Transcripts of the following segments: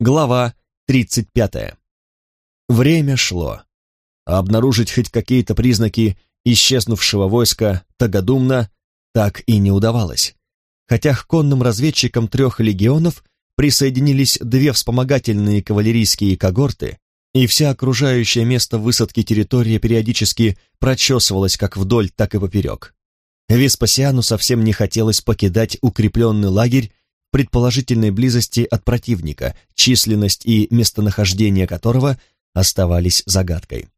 Глава 35. Время шло. А обнаружить хоть какие-то признаки исчезнувшего войска Тагадумна так и не удавалось. Хотя к конным разведчикам трех легионов присоединились две вспомогательные кавалерийские когорты, и вся окружающая место высадки территория периодически прочесывалась как вдоль, так и поперек. Веспасиану совсем не хотелось покидать укрепленный лагерь предположительной близости от противника, численность и местонахождение которого оставались загадкой.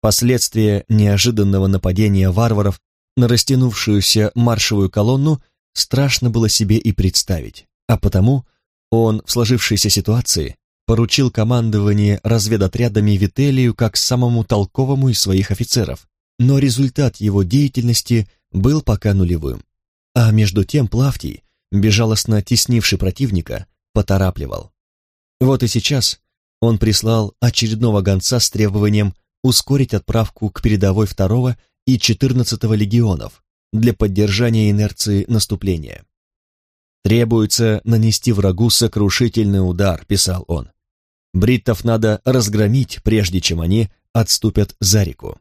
Последствия неожиданного нападения варваров на растянувшуюся маршевую колонну страшно было себе и представить, а потому он в сложившейся ситуации поручил командование разведотрядами Вителию как самому толковому из своих офицеров, но результат его деятельности был пока нулевым. А между тем Плавтий, безжалостно теснивший противника, поторапливал. Вот и сейчас он прислал очередного гонца с требованием ускорить отправку к передовой второго и 14-го легионов для поддержания инерции наступления. «Требуется нанести врагу сокрушительный удар», — писал он. «Бриттов надо разгромить, прежде чем они отступят за реку.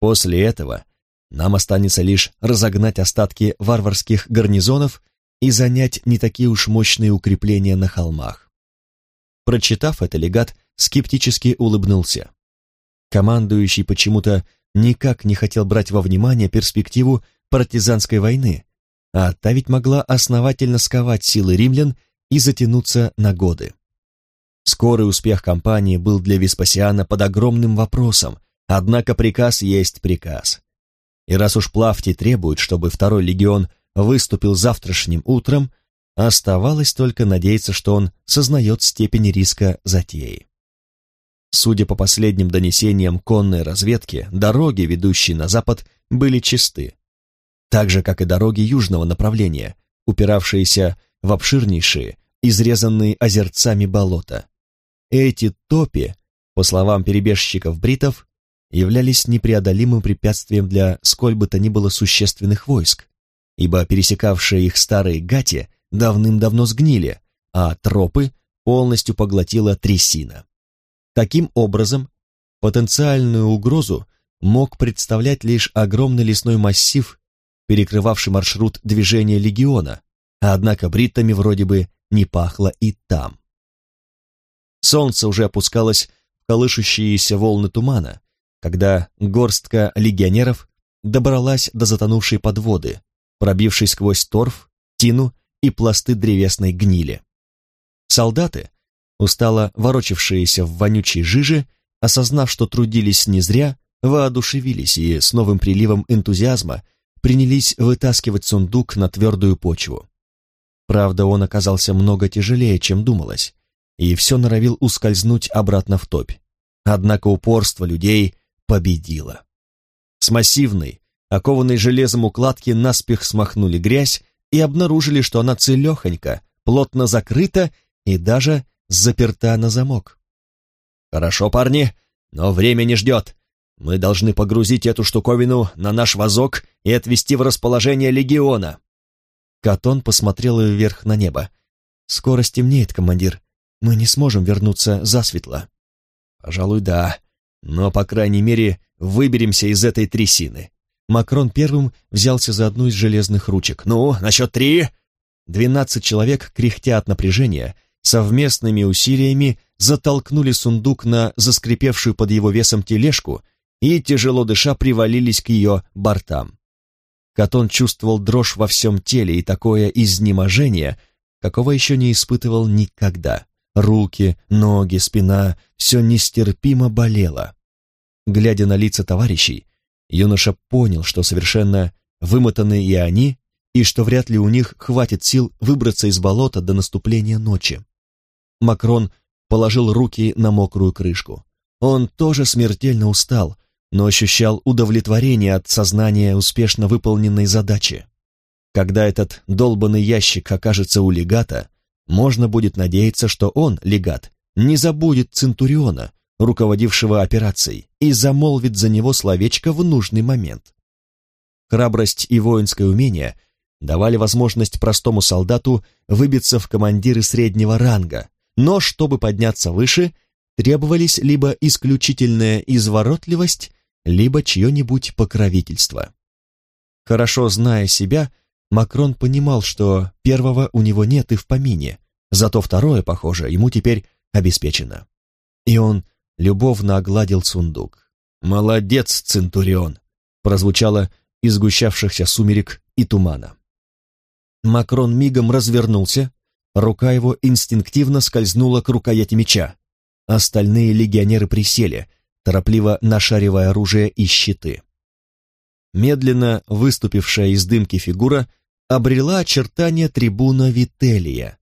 После этого нам останется лишь разогнать остатки варварских гарнизонов и занять не такие уж мощные укрепления на холмах. Прочитав это, легат скептически улыбнулся. Командующий почему-то никак не хотел брать во внимание перспективу партизанской войны, а та ведь могла основательно сковать силы римлян и затянуться на годы. Скорый успех кампании был для Веспасиана под огромным вопросом, однако приказ есть приказ. И раз уж Плавти требует, чтобы второй легион выступил завтрашним утром, оставалось только надеяться, что он сознает степень риска затеи. Судя по последним донесениям конной разведки, дороги, ведущие на запад, были чисты, так же, как и дороги южного направления, упиравшиеся в обширнейшие, изрезанные озерцами болота. Эти топи, по словам перебежчиков-бритов, являлись непреодолимым препятствием для сколь бы то ни было существенных войск, ибо пересекавшие их старые гати давным-давно сгнили, а тропы полностью поглотила трясина. Таким образом, потенциальную угрозу мог представлять лишь огромный лесной массив, перекрывавший маршрут движения легиона, однако бриттами вроде бы не пахло и там. Солнце уже опускалось в колышущиеся волны тумана, когда горстка легионеров добралась до затонувшей подводы, пробившись сквозь торф, тину и пласты древесной гнили. Солдаты, устало ворочавшиеся в вонючей жиже, осознав, что трудились не зря, воодушевились и с новым приливом энтузиазма принялись вытаскивать сундук на твердую почву. Правда, он оказался много тяжелее, чем думалось, и все норовил ускользнуть обратно в топь. Однако упорство людей победило. С массивной, окованной железом укладки наспех смахнули грязь и обнаружили, что она целехонька, плотно закрыта и даже заперта на замок. «Хорошо, парни, но время не ждет. Мы должны погрузить эту штуковину на наш вазок и отвезти в расположение легиона». Катон посмотрел вверх на небо. «Скоро стемнеет, командир. Мы не сможем вернуться засветло». «Пожалуй, да. Но, по крайней мере, выберемся из этой трясины. Макрон первым взялся за одну из железных ручек. «Ну, на счет три!» Двенадцать человек, кряхтя от напряжения, совместными усилиями затолкнули сундук на заскрипевшую под его весом тележку и, тяжело дыша, привалились к ее бортам. Катон чувствовал дрожь во всем теле и такое изнеможение, какого еще не испытывал никогда. Руки, ноги, спина — все нестерпимо болело. Глядя на лица товарищей, Юноша понял, что совершенно вымотаны и они, и что вряд ли у них хватит сил выбраться из болота до наступления ночи. Макрон положил руки на мокрую крышку. Он тоже смертельно устал, но ощущал удовлетворение от сознания успешно выполненной задачи. Когда этот долбанный ящик окажется у легата, можно будет надеяться, что он, легат, не забудет Центуриона, руководившего операцией, и замолвит за него словечко в нужный момент. Храбрость и воинское умение давали возможность простому солдату выбиться в командиры среднего ранга, но чтобы подняться выше, требовались либо исключительная изворотливость, либо чье-нибудь покровительство. Хорошо зная себя, Макрон понимал, что первого у него нет и в помине, зато второе, похоже, ему теперь обеспечено. И он любовно огладил сундук. «Молодец, Центурион!» прозвучало из сгущавшихся сумерек и тумана. Макрон мигом развернулся, рука его инстинктивно скользнула к рукояти меча. Остальные легионеры присели, торопливо нашаривая оружие и щиты. Медленно выступившая из дымки фигура обрела очертания трибуна Вителия.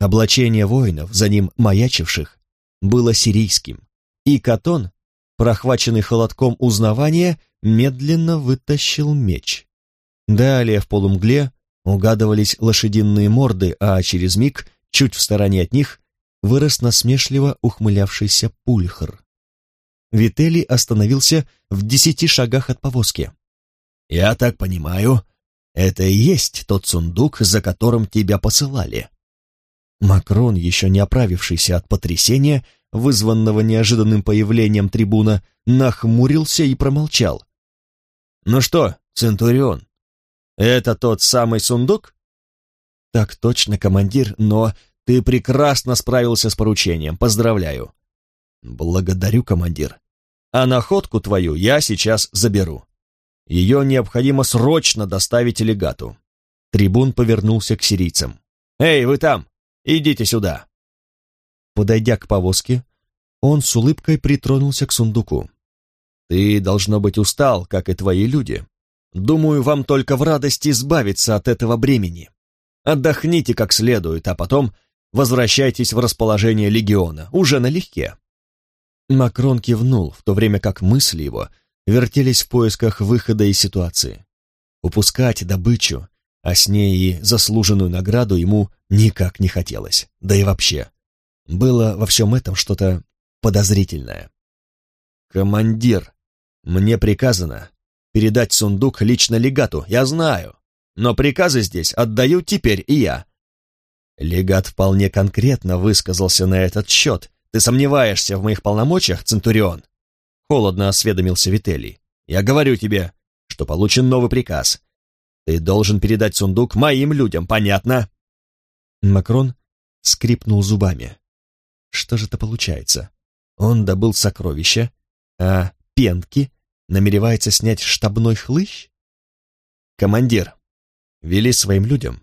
Облачение воинов, за ним маячивших, было сирийским, и Катон, прохваченный холодком узнавания, медленно вытащил меч. Далее в полумгле угадывались лошадиные морды, а через миг, чуть в стороне от них, вырос насмешливо ухмылявшийся пульхр. Вителий остановился в десяти шагах от повозки. «Я так понимаю, это и есть тот сундук, за которым тебя посылали». Макрон, еще не оправившийся от потрясения, вызванного неожиданным появлением трибуна, нахмурился и промолчал. «Ну что, Центурион, это тот самый сундук?» «Так точно, командир, но ты прекрасно справился с поручением, поздравляю». «Благодарю, командир. А находку твою я сейчас заберу. Ее необходимо срочно доставить легату». Трибун повернулся к сирийцам. «Эй, вы там! Идите сюда!» Подойдя к повозке, он с улыбкой притронулся к сундуку. «Ты, должно быть, устал, как и твои люди. Думаю, вам только в радости избавиться от этого бремени. Отдохните как следует, а потом возвращайтесь в расположение легиона, уже налегке». Макрон кивнул, в то время как мысли его вертелись в поисках выхода из ситуации. Упускать добычу, а с ней и заслуженную награду ему никак не хотелось, да и вообще. Было во всем этом что-то подозрительное. «Командир, мне приказано передать сундук лично легату, я знаю, но приказы здесь отдаю теперь и я». Легат вполне конкретно высказался на этот счет. «Ты сомневаешься в моих полномочиях, Центурион?» Холодно осведомился Вителий. «Я говорю тебе, что получен новый приказ. Ты должен передать сундук моим людям, понятно?» Макрон скрипнул зубами. Что же это получается? Он добыл сокровища, а Пенки намеревается снять штабной хлыщ? Командир, вели своим людям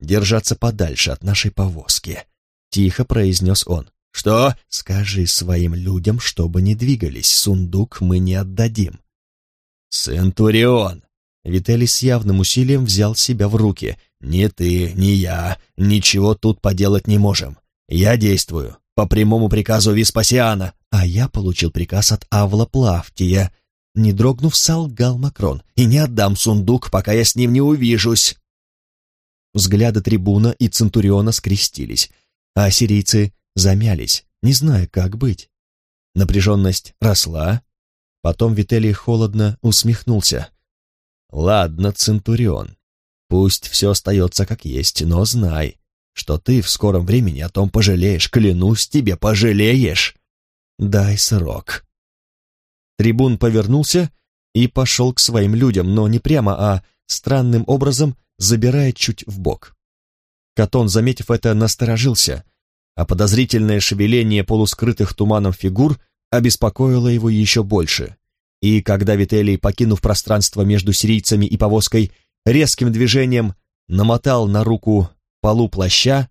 держаться подальше от нашей повозки, тихо произнес он. Что? Скажи своим людям, чтобы не двигались, сундук мы не отдадим. Центурион! Виталий с явным усилием взял себя в руки. «Ни ты, ни я, ничего тут поделать не можем. Я действую по прямому приказу Веспасиана, а я получил приказ от Авла Плавтия. Не дрогнув, солгал Макрон, и не отдам сундук, пока я с ним не увижусь. Взгляды трибуна и Центуриона скрестились, а ассирийцы замялись, не зная, как быть. Напряженность росла, потом Вителий холодно усмехнулся. «Ладно, Центурион, пусть все остается как есть, но знай, что ты в скором времени о том пожалеешь, клянусь тебе, пожалеешь. Дай срок. Трибун повернулся и пошел к своим людям, но не прямо, а странным образом забирая чуть в бок. Катон, заметив это, насторожился, а подозрительное шевеление полускрытых туманом фигур обеспокоило его еще больше. И когда Вителий, покинув пространство между сирийцами и повозкой, резким движением намотал на руку полу плаща,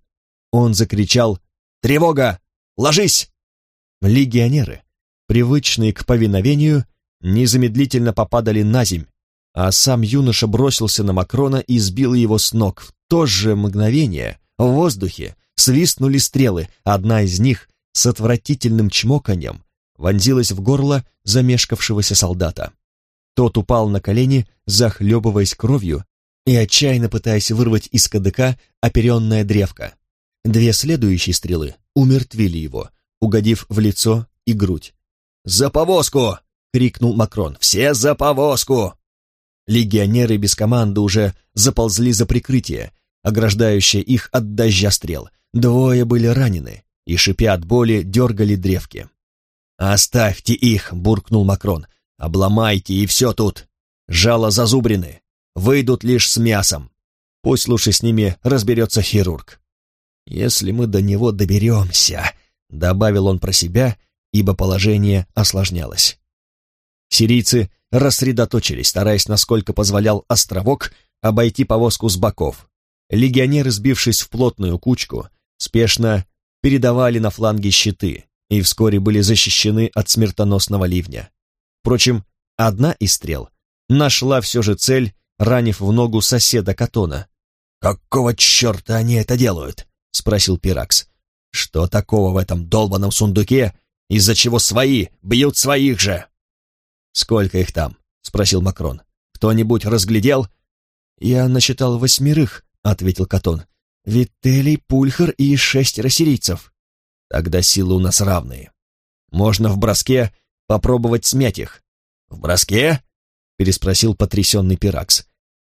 он закричал «Тревога! Ложись!» Легионеры, привычные к повиновению, незамедлительно попадали на земь, а сам юноша бросился на Макрона и сбил его с ног. В то же мгновение в воздухе свистнули стрелы, одна из них с отвратительным чмоканьем вонзилась в горло замешкавшегося солдата. Тот упал на колени, захлебываясь кровью, и отчаянно пытаясь вырвать из КДК оперенная древко. Две следующие стрелы умертвили его, угодив в лицо и грудь. «За повозку!» — крикнул Макрон. «Все за повозку!» Легионеры без команды уже заползли за прикрытие, ограждающее их от дождя стрел. Двое были ранены, и, шипя от боли, дергали древки. «Оставьте их!» — буркнул Макрон. «Обломайте, и все тут! Жало зазубрены, выйдут лишь с мясом. Пусть лучше с ними разберется хирург». «Если мы до него доберемся», — добавил он про себя, ибо положение осложнялось. Сирийцы рассредоточились, стараясь, насколько позволял островок, обойти повозку с боков. Легионеры, сбившись в плотную кучку, спешно передавали на фланги щиты и вскоре были защищены от смертоносного ливня. Впрочем, одна из стрел нашла все же цель, ранив в ногу соседа Катона. «Какого черта они это делают?» — спросил Пиракс. «Что такого в этом долбанном сундуке, из-за чего свои бьют своих же?» «Сколько их там?» — спросил Макрон. «Кто-нибудь разглядел?» «Я насчитал восьмерых», — ответил Катон. «Вителий, Пульхар и шестеро сирийцев». «Тогда силы у нас равные. Можно в броске попробовать смять их». «В броске?» — переспросил потрясенный Пиракс.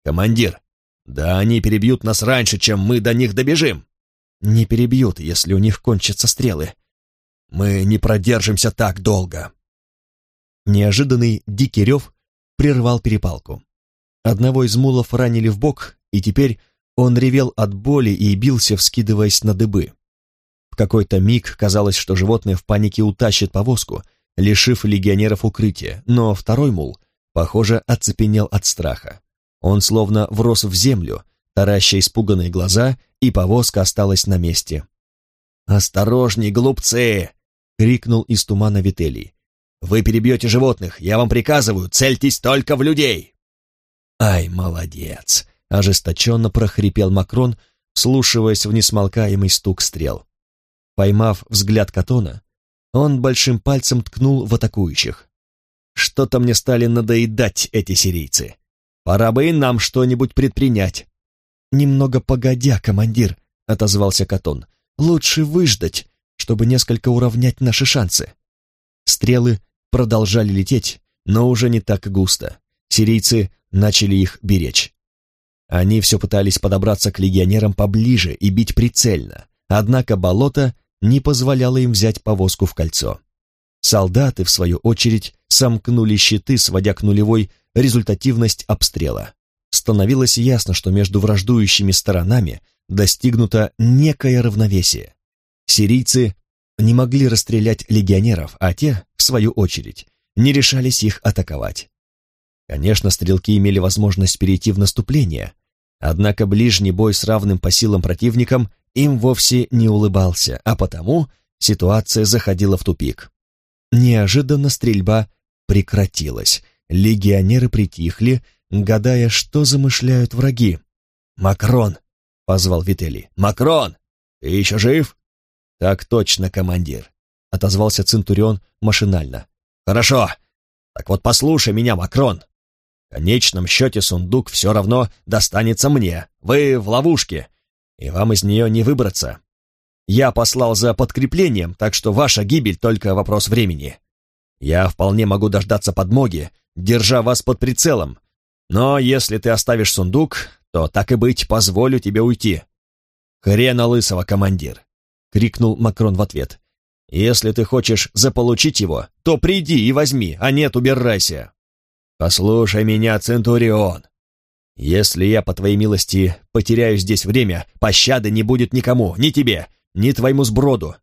«Командир, да они перебьют нас раньше, чем мы до них добежим». «Не перебьют, если у них кончатся стрелы». «Мы не продержимся так долго». Неожиданный дикий рев прервал перепалку. Одного из мулов ранили в бок, и теперь он ревел от боли и бился, вскидываясь на дыбы. В какой-то миг казалось, что животное в панике утащит повозку, лишив легионеров укрытия, но второй мул, похоже, оцепенел от страха. Он словно врос в землю, тараща испуганные глаза, и повозка осталась на месте. «Осторожней, глупцы!» — крикнул из тумана Вителий. «Вы перебьете животных, я вам приказываю, цельтесь только в людей!» «Ай, молодец!» — ожесточенно прохрипел Макрон, слушаясь в несмолкаемый стук стрел. Поймав взгляд Катона, он большим пальцем ткнул в атакующих. «Что-то мне стали надоедать эти сирийцы. Пора бы и нам что-нибудь предпринять». «Немного погодя, командир», — отозвался Катон. «Лучше выждать, чтобы несколько уравнять наши шансы». Стрелы продолжали лететь, но уже не так густо. Сирийцы начали их беречь. Они все пытались подобраться к легионерам поближе и бить прицельно, однако болото не позволяло им взять повозку в кольцо. Солдаты, в свою очередь, сомкнули щиты, сводя к нулевой результативность обстрела. Становилось ясно, что между враждующими сторонами достигнуто некое равновесие. Сирийцы не могли расстрелять легионеров, а те, в свою очередь, не решались их атаковать. Конечно, стрелки имели возможность перейти в наступление, однако ближний бой с равным по силам противником им вовсе не улыбался, а потому ситуация заходила в тупик. Неожиданно стрельба прекратилась, легионеры притихли, гадая, что замышляют враги. «Макрон!» — позвал Вителли. «Макрон! Ты еще жив?» «Так точно, командир», — отозвался Центурион машинально. «Хорошо. Так вот послушай меня, Макрон. В конечном счете сундук все равно достанется мне. Вы в ловушке, и вам из нее не выбраться. Я послал за подкреплением, так что ваша гибель только вопрос времени. Я вполне могу дождаться подмоги, держа вас под прицелом. Но если ты оставишь сундук, то, так и быть, позволю тебе уйти. Хрена лысого, командир!» — крикнул Макрон в ответ. «Если ты хочешь заполучить его, то приди и возьми, а нет, убирайся!» «Послушай меня, Центурион. Если я, по твоей милости, потеряю здесь время, пощады не будет никому, ни тебе, ни твоему сброду.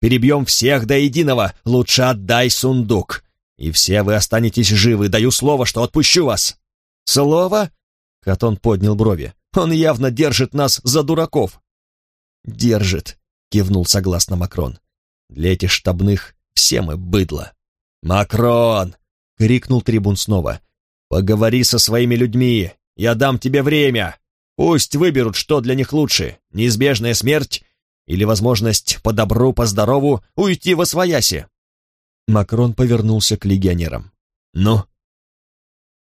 Перебьем всех до единого, лучше отдай сундук, и все вы останетесь живы, даю слово, что отпущу вас». «Слово?» — Катон поднял брови. «Он явно держит нас за дураков». «Держит», — кивнул согласно Макрон. «Для этих штабных все мы быдло». «Макрон!» — крикнул трибун снова. «Поговори со своими людьми, я дам тебе время. Пусть выберут, что для них лучше, неизбежная смерть или возможность по добру, по здорову уйти во свояси». Макрон повернулся к легионерам. «Ну?»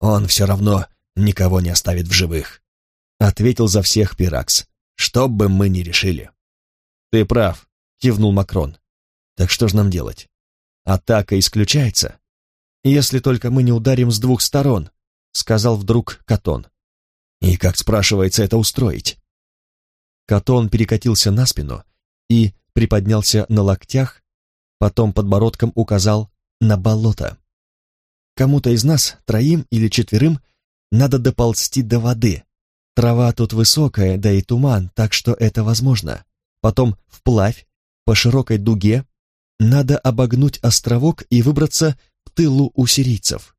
«Он все равно никого не оставит в живых», — ответил за всех Пиракс. «Что бы мы ни решили». «Ты прав», — кивнул Макрон. «Так что же нам делать? Атака исключается?» «Если только мы не ударим с двух сторон», — сказал вдруг Катон. «И как, спрашивается, это устроить?» Катон перекатился на спину и приподнялся на локтях, потом подбородком указал на болото. Кому-то из нас, троим или четверым, надо доползти до воды. Трава тут высокая, да и туман, так что это возможно. Потом вплавь, по широкой дуге, надо обогнуть островок и выбраться в тылу у сирийцев.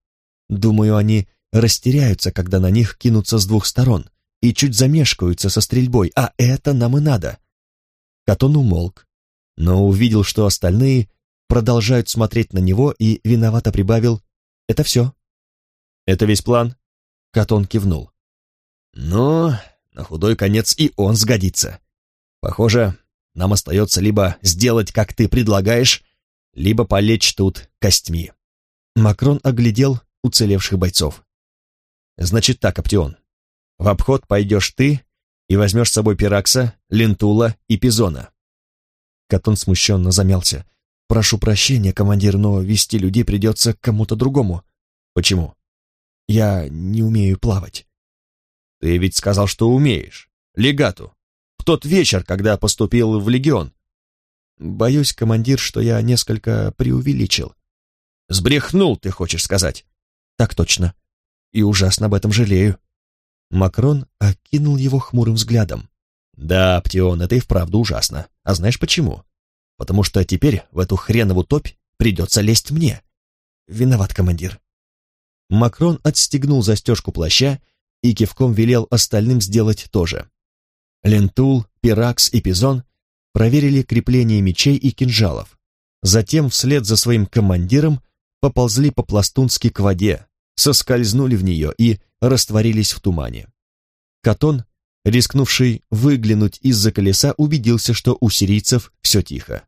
Думаю, они растеряются, когда на них кинутся с двух сторон и чуть замешкаются со стрельбой, а это нам и надо. Катон умолк, но увидел, что остальные продолжают смотреть на него и виновато прибавил «Это все». «Это весь план?» Катон кивнул. «Ну, на худой конец и он сгодится. Похоже, нам остается либо сделать, как ты предлагаешь, либо полечь тут костьми». Макрон оглядел уцелевших бойцов. «Значит так, Аптеон, в обход пойдешь ты и возьмешь с собой Пиракса, Лентула и Пизона». Катон смущенно замялся. «Прошу прощения, командир, но вести людей придется кому-то другому». «Почему?» «Я не умею плавать». «Ты ведь сказал, что умеешь. Легату. В тот вечер, когда поступил в легион». «Боюсь, командир, что я несколько преувеличил». «Сбрехнул, ты хочешь сказать?» «Так точно. И ужасно об этом жалею». Макрон окинул его хмурым взглядом. «Да, Птион, это и вправду ужасно. А знаешь почему? Потому что теперь в эту хренову топь придется лезть мне. Виноват, командир». Макрон отстегнул застежку плаща и кивком велел остальным сделать то же. Лентул, Пиракс и Пизон проверили крепление мечей и кинжалов. Затем вслед за своим командиром поползли по-пластунски к воде, соскользнули в нее и растворились в тумане. Катон, рискнувший выглянуть из-за колеса, убедился, что у сирийцев все тихо.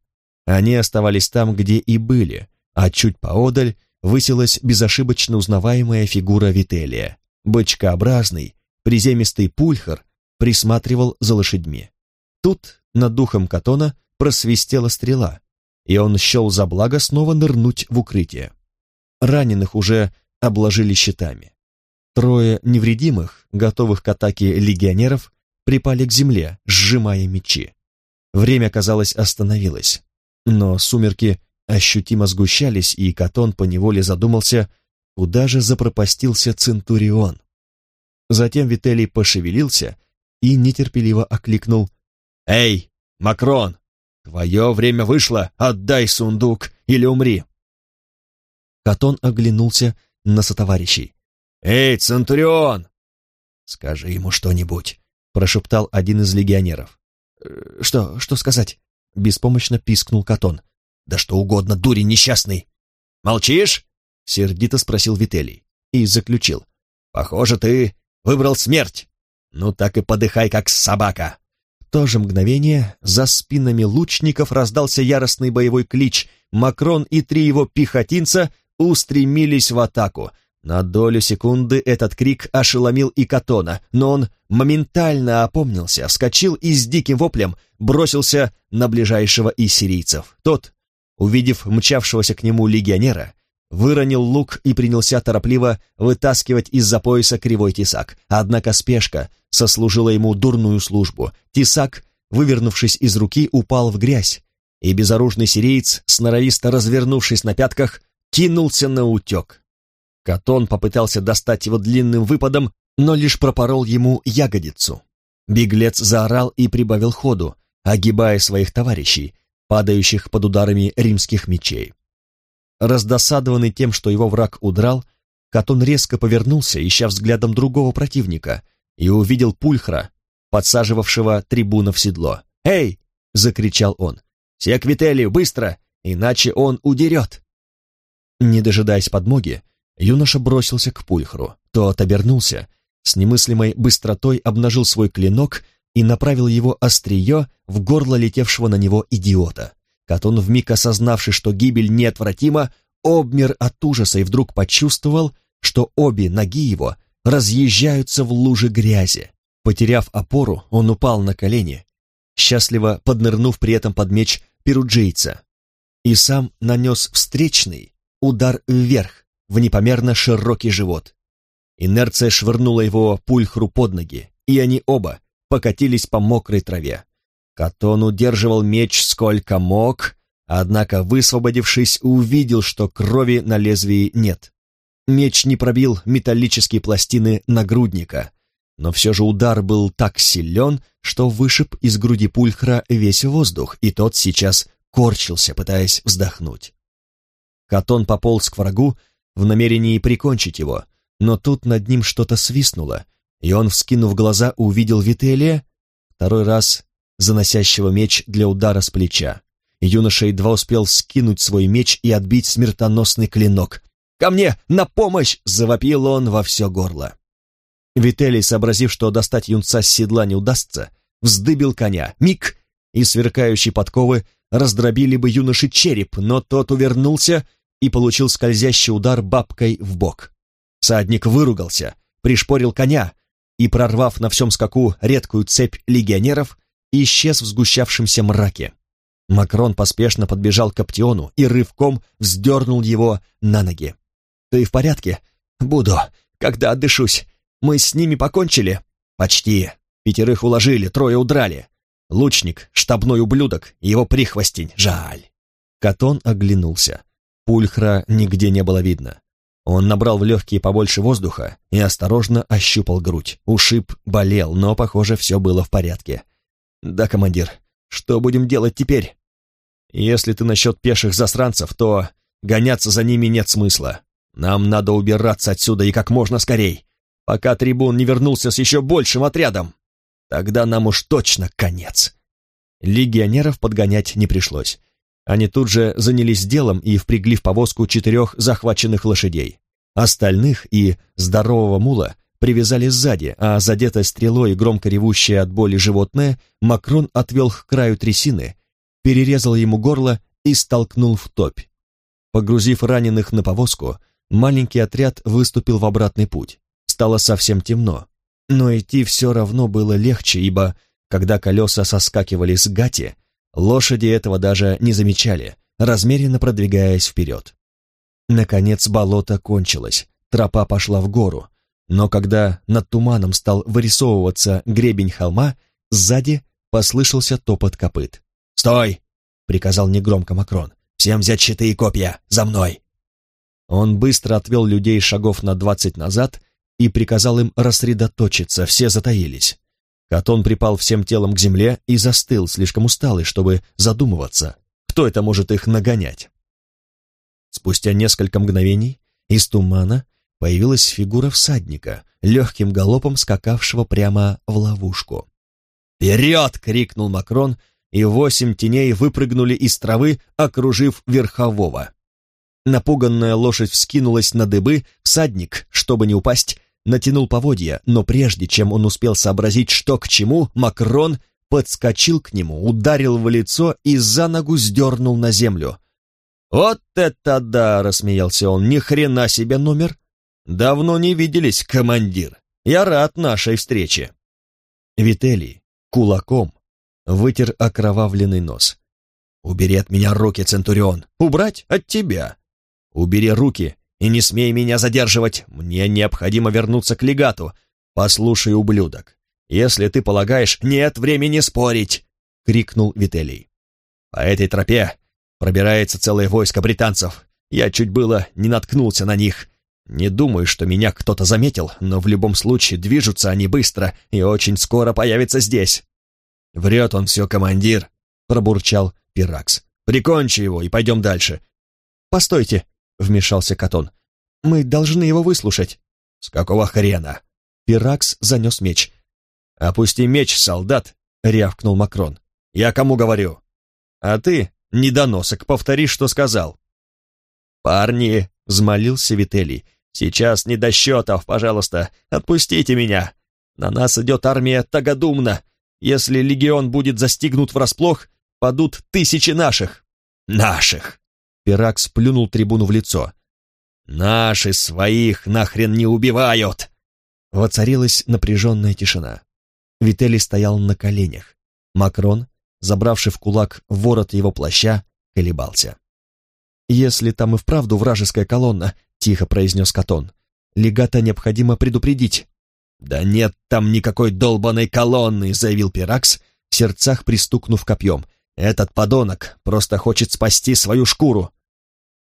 Они оставались там, где и были, а чуть поодаль высилась безошибочно узнаваемая фигура Вителия. Бычкообразный, приземистый пульхар присматривал за лошадьми. Тут над духом Катона просвистела стрела, и он счел за благо снова нырнуть в укрытие. Раненых уже обложили щитами. Трое невредимых, готовых к атаке легионеров, припали к земле, сжимая мечи. Время, казалось, остановилось, но сумерки ощутимо сгущались, и Катон поневоле задумался, куда же запропастился Центурион. Затем Вителий пошевелился и нетерпеливо окликнул «Эй, Макрон, твое время вышло, отдай сундук или умри!» Катон оглянулся на сотоварищей. «Эй, Центурион!» «Скажи ему что-нибудь», — прошептал один из легионеров. «Э, «Что, что сказать?» — беспомощно пискнул Катон. «Да что угодно, дурень несчастный!» «Молчишь?» — сердито спросил Вителий и заключил. «Похоже, ты выбрал смерть. Ну так и подыхай, как собака!» В то же мгновение за спинами лучников раздался яростный боевой клич. Макрон и три его пехотинца устремились в атаку. На долю секунды этот крик ошеломил и Катона, но он моментально опомнился, вскочил и с диким воплем бросился на ближайшего из сирийцев. Тот, увидев мчавшегося к нему легионера, выронил лук и принялся торопливо вытаскивать из-за пояса кривой тесак. Однако спешка сослужила ему дурную службу. Тесак, вывернувшись из руки, упал в грязь, и безоружный сириец, сноровисто развернувшись на пятках, кинулся на утек. Катон попытался достать его длинным выпадом, но лишь пропорол ему ягодицу. Беглец заорал и прибавил ходу, огибая своих товарищей, падающих под ударами римских мечей. Раздосадованный тем, что его враг удрал, Катон резко повернулся, ища взглядом другого противника, и увидел пульхра, подсаживавшего трибуна в седло. «Эй!» — закричал он. «Все к Вителию, быстро, иначе он удерет!» Не дожидаясь подмоги, юноша бросился к пульхру. Тот обернулся, с немыслимой быстротой обнажил свой клинок и направил его острие в горло летевшего на него идиота. Катон, вмиг осознавший, что гибель неотвратима, обмер от ужаса и вдруг почувствовал, что обе ноги его разъезжаются в луже грязи. Потеряв опору, он упал на колени, счастливо поднырнув при этом под меч перуджейца, и сам нанес встречный, удар вверх, в непомерно широкий живот. Инерция швырнула его пульхру под ноги, и они оба покатились по мокрой траве. Катон удерживал меч сколько мог, однако, высвободившись, увидел, что крови на лезвии нет. Меч не пробил металлические пластины нагрудника, но все же удар был так силен, что вышиб из груди пульхра весь воздух, и тот сейчас корчился, пытаясь вздохнуть. Катон пополз к врагу в намерении прикончить его, но тут над ним что-то свистнуло, и он, вскинув глаза, увидел Вителия, второй раз заносящего меч для удара с плеча. Юноша едва успел скинуть свой меч и отбить смертоносный клинок. «Ко мне! На помощь!» — завопил он во все горло. Вителий, сообразив, что достать юнца с седла не удастся, вздыбил коня. Миг, и сверкающие подковы раздробили бы юноше череп, но тот увернулся и получил скользящий удар бабкой в бок. Садник выругался, пришпорил коня и, прорвав на всем скаку редкую цепь легионеров, исчез в сгущавшемся мраке. Макрон поспешно подбежал к Аптиону и рывком вздернул его на ноги. «Ты в порядке?» «Буду, когда отдышусь. Мы с ними покончили?» «Почти. Пятерых уложили, трое удрали. Лучник, штабной ублюдок, его прихвостень, жаль». Катон оглянулся. Пульхра нигде не было видно. Он набрал в легкие побольше воздуха и осторожно ощупал грудь. Ушиб болел, но, похоже, все было в порядке. «Да, командир, что будем делать теперь?» «Если ты насчет пеших засранцев, то гоняться за ними нет смысла. Нам надо убираться отсюда и как можно скорей, пока трибун не вернулся с еще большим отрядом. Тогда нам уж точно конец. Легионеров подгонять не пришлось. Они тут же занялись делом и впрягли в повозку четырех захваченных лошадей. Остальных и здорового мула привязали сзади, а задетое стрелой и громко ревущее от боли животное Макрон отвел к краю трясины, перерезал ему горло и столкнул в топь. Погрузив раненых на повозку, маленький отряд выступил в обратный путь. Стало совсем темно, но идти все равно было легче, ибо, когда колеса соскакивали с гати, лошади этого даже не замечали, размеренно продвигаясь вперед. Наконец болото кончилось, тропа пошла в гору, но когда над туманом стал вырисовываться гребень холма, сзади послышался топот копыт. «Стой!» — приказал негромко Макрон. «Всем взять щиты и копья! За мной!» Он быстро отвел людей шагов на двадцать назад и приказал им рассредоточиться, все затаились. Катон припал всем телом к земле и застыл, слишком усталый, чтобы задумываться, кто это может их нагонять. Спустя несколько мгновений из тумана появилась фигура всадника, легким галопом скакавшего прямо в ловушку. «Вперед!» — крикнул Макрон, и восемь теней выпрыгнули из травы, окружив верхового. Напуганная лошадь вскинулась на дыбы, всадник, чтобы не упасть, натянул поводья, но прежде чем он успел сообразить, что к чему, Макрон подскочил к нему, ударил в лицо и за ногу сдернул на землю. «Вот это да!» — рассмеялся он. «Ни хрена себе номер! Давно не виделись, командир! Я рад нашей встрече!» Вителий кулаком вытер окровавленный нос. «Убери от меня руки, Центурион! Убрать от тебя! Убери руки и не смей меня задерживать! Мне необходимо вернуться к легату! Послушай, ублюдок, если ты полагаешь, нет времени спорить!» — крикнул Вителий. «По этой тропе пробирается целое войско британцев. Я чуть было не наткнулся на них. Не думаю, что меня кто-то заметил, но в любом случае движутся они быстро и очень скоро появятся здесь. «Врет он все, командир», — пробурчал Пиракс. «Прикончи его и пойдем дальше». «Постойте», — вмешался Катон. «Мы должны его выслушать». «С какого хрена?» Пиракс занес меч. «Опусти меч, солдат», — рявкнул Макрон. «Я кому говорю?» «А ты недоносок, повтори, что сказал». «Парни», — взмолился Вителий, — «сейчас не до счетов, пожалуйста, отпустите меня. На нас идет армия Тагадумна. Если легион будет застигнут врасплох, падут тысячи наших». «Наших!» — Пирак сплюнул трибуну в лицо. «Наши своих нахрен не убивают!» Воцарилась напряженная тишина. Вителий стоял на коленях. Макрон забравший в кулак ворот его плаща, колебался. «Если там и вправду вражеская колонна», — тихо произнес Катон, — «легата необходимо предупредить». «Да нет там никакой долбаной колонны», — заявил Пиракс, в сердцах пристукнув копьем. «Этот подонок просто хочет спасти свою шкуру!»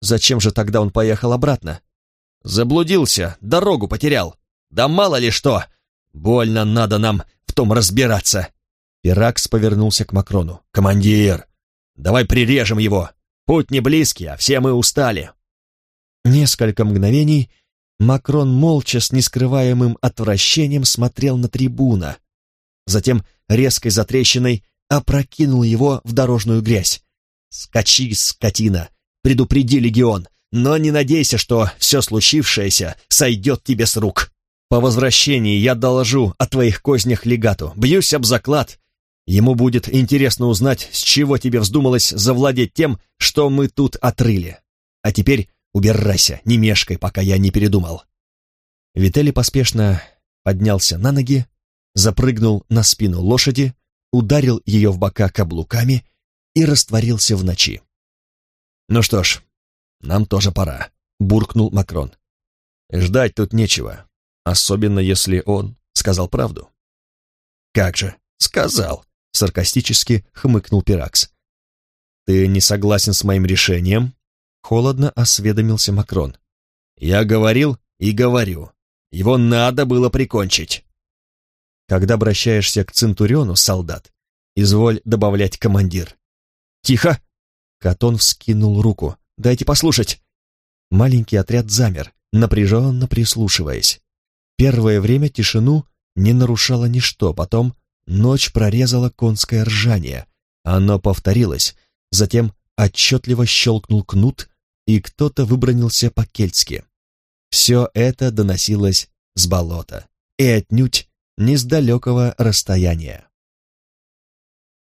Зачем же тогда он поехал обратно? Заблудился, дорогу потерял. Да мало ли что! Больно надо нам в том разбираться. Пиракс повернулся к Макрону. «Командир, давай прирежем его! Путь не близкий, а все мы устали!» Несколько мгновений Макрон молча с нескрываемым отвращением смотрел на трибуна. Затем резкой затрещиной опрокинул его в дорожную грязь. «Скачи, скотина! Предупреди легион! Но не надейся, что все случившееся сойдет тебе с рук! По возвращении я доложу о твоих кознях легату, бьюсь об заклад. Ему будет интересно узнать, с чего тебе вздумалось завладеть тем, что мы тут отрыли. А теперь убирайся, не мешкай, пока я не передумал». Вителли поспешно поднялся на ноги, запрыгнул на спину лошади, ударил ее в бока каблуками и растворился в ночи. «Ну что ж, нам тоже пора», — буркнул Макрон. «Ждать тут нечего, особенно если он сказал правду». «Как же, сказал», — саркастически хмыкнул Пиракс. «Ты не согласен с моим решением?» — холодно осведомился Макрон. «Я говорил и говорю. Его надо было прикончить». Когда обращаешься к Центуриону, солдат, изволь добавлять командир. «Тихо!» Катон вскинул руку. «Дайте послушать!» Маленький отряд замер, напряженно прислушиваясь. Первое время тишину не нарушало ничто, потом ночь прорезала конское ржание. Оно повторилось, затем отчетливо щелкнул кнут, и кто-то выбронился по-кельтски. Все это доносилось с болота, и отнюдь не с далекого расстояния.